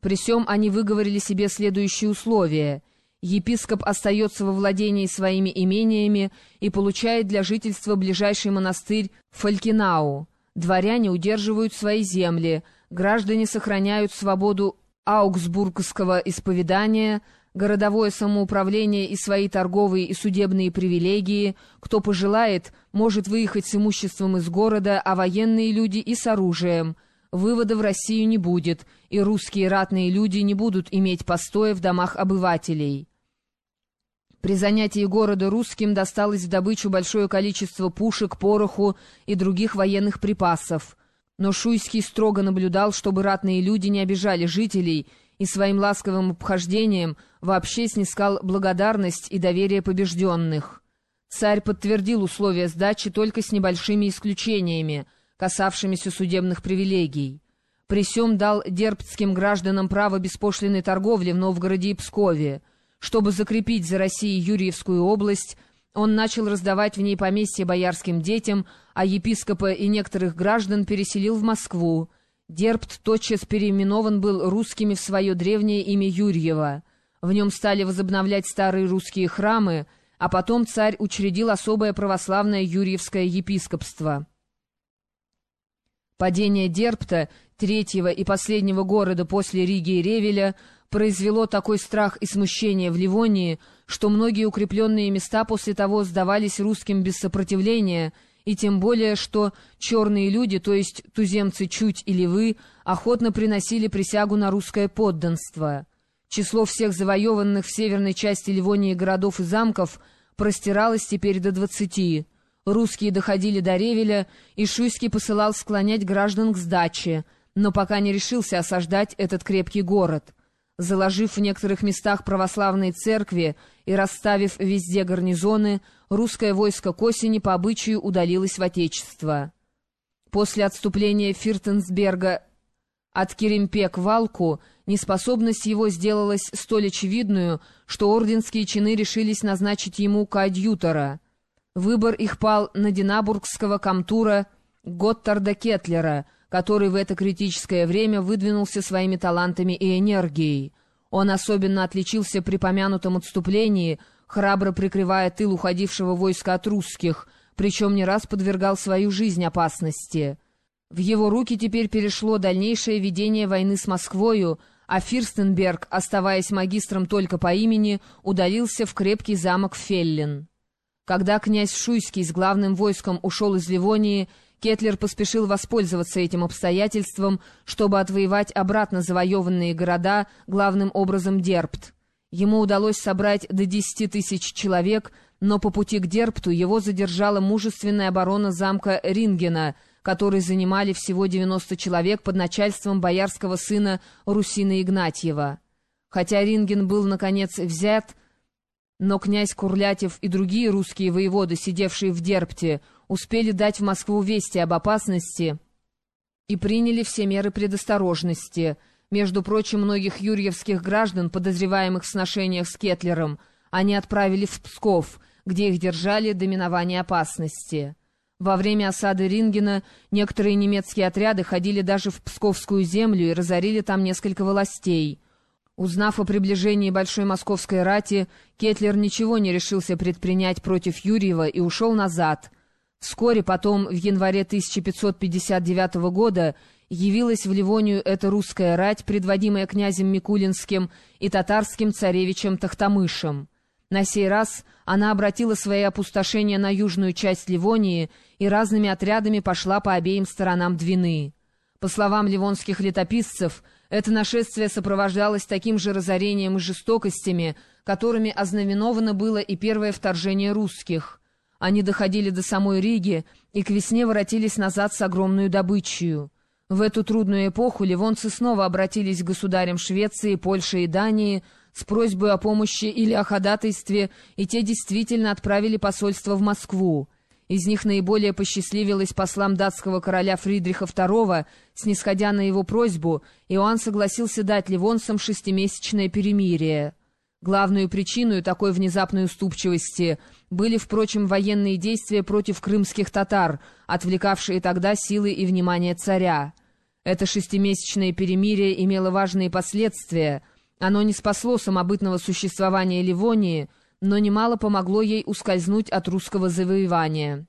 При всем они выговорили себе следующие условия. Епископ остается во владении своими имениями и получает для жительства ближайший монастырь Фалькинау. Дворяне удерживают свои земли, граждане сохраняют свободу аугсбургского исповедания, городовое самоуправление и свои торговые и судебные привилегии, кто пожелает, может выехать с имуществом из города, а военные люди и с оружием. Вывода в Россию не будет, и русские ратные люди не будут иметь постоя в домах обывателей. При занятии города русским досталось в добычу большое количество пушек, пороху и других военных припасов. Но Шуйский строго наблюдал, чтобы ратные люди не обижали жителей, и своим ласковым обхождением вообще снискал благодарность и доверие побежденных. Царь подтвердил условия сдачи только с небольшими исключениями, касавшимися судебных привилегий. При сём дал дербцким гражданам право беспошлиной торговли в Новгороде и Пскове, чтобы закрепить за Россией Юрьевскую область, он начал раздавать в ней поместья боярским детям, а епископа и некоторых граждан переселил в Москву. Дербт тотчас переименован был русскими в свое древнее имя Юрьева. В нем стали возобновлять старые русские храмы, а потом царь учредил особое православное Юрьевское епископство. Падение Дербта, третьего и последнего города после Риги и Ревеля, произвело такой страх и смущение в Ливонии, что многие укрепленные места после того сдавались русским без сопротивления, и тем более, что черные люди, то есть туземцы Чуть или Вы, охотно приносили присягу на русское подданство. Число всех завоеванных в северной части Ливонии городов и замков простиралось теперь до двадцати. Русские доходили до Ревеля, и Шуйский посылал склонять граждан к сдаче, но пока не решился осаждать этот крепкий город. Заложив в некоторых местах православные церкви и расставив везде гарнизоны, русское войско к осени по обычаю удалилось в Отечество. После отступления Фиртенсберга от Керемпе к Валку неспособность его сделалась столь очевидную, что орденские чины решились назначить ему коадьютора — Выбор их пал на динабургского комтура Готтарда Кетлера, который в это критическое время выдвинулся своими талантами и энергией. Он особенно отличился при помянутом отступлении, храбро прикрывая тыл уходившего войска от русских, причем не раз подвергал свою жизнь опасности. В его руки теперь перешло дальнейшее ведение войны с Москвою, а Фирстенберг, оставаясь магистром только по имени, удалился в крепкий замок Феллин. Когда князь Шуйский с главным войском ушел из Ливонии, Кетлер поспешил воспользоваться этим обстоятельством, чтобы отвоевать обратно завоеванные города, главным образом Дербт. Ему удалось собрать до десяти тысяч человек, но по пути к Дербту его задержала мужественная оборона замка Рингена, который занимали всего 90 человек под начальством боярского сына Русина Игнатьева. Хотя Ринген был, наконец, взят, но князь Курлятев и другие русские воеводы, сидевшие в Дербте, успели дать в Москву вести об опасности и приняли все меры предосторожности. Между прочим, многих юрьевских граждан, подозреваемых в сношениях с Кетлером, они отправили в Псков, где их держали до минования опасности. Во время осады Рингена некоторые немецкие отряды ходили даже в Псковскую землю и разорили там несколько властей — Узнав о приближении большой московской рати, Кетлер ничего не решился предпринять против Юрьева и ушел назад. Вскоре потом, в январе 1559 года, явилась в Ливонию эта русская рать, предводимая князем Микулинским и татарским царевичем Тахтамышем. На сей раз она обратила свои опустошения на южную часть Ливонии и разными отрядами пошла по обеим сторонам Двины. По словам ливонских летописцев, это нашествие сопровождалось таким же разорением и жестокостями, которыми ознаменовано было и первое вторжение русских. Они доходили до самой Риги и к весне воротились назад с огромной добычей. В эту трудную эпоху ливонцы снова обратились к государям Швеции, Польши и Дании с просьбой о помощи или о ходатайстве, и те действительно отправили посольство в Москву. Из них наиболее посчастливилось послам датского короля Фридриха II, снисходя на его просьбу, Иоанн согласился дать ливонцам шестимесячное перемирие. Главную причиной такой внезапной уступчивости были, впрочем, военные действия против крымских татар, отвлекавшие тогда силы и внимание царя. Это шестимесячное перемирие имело важные последствия. Оно не спасло самобытного существования Ливонии, но немало помогло ей ускользнуть от русского завоевания.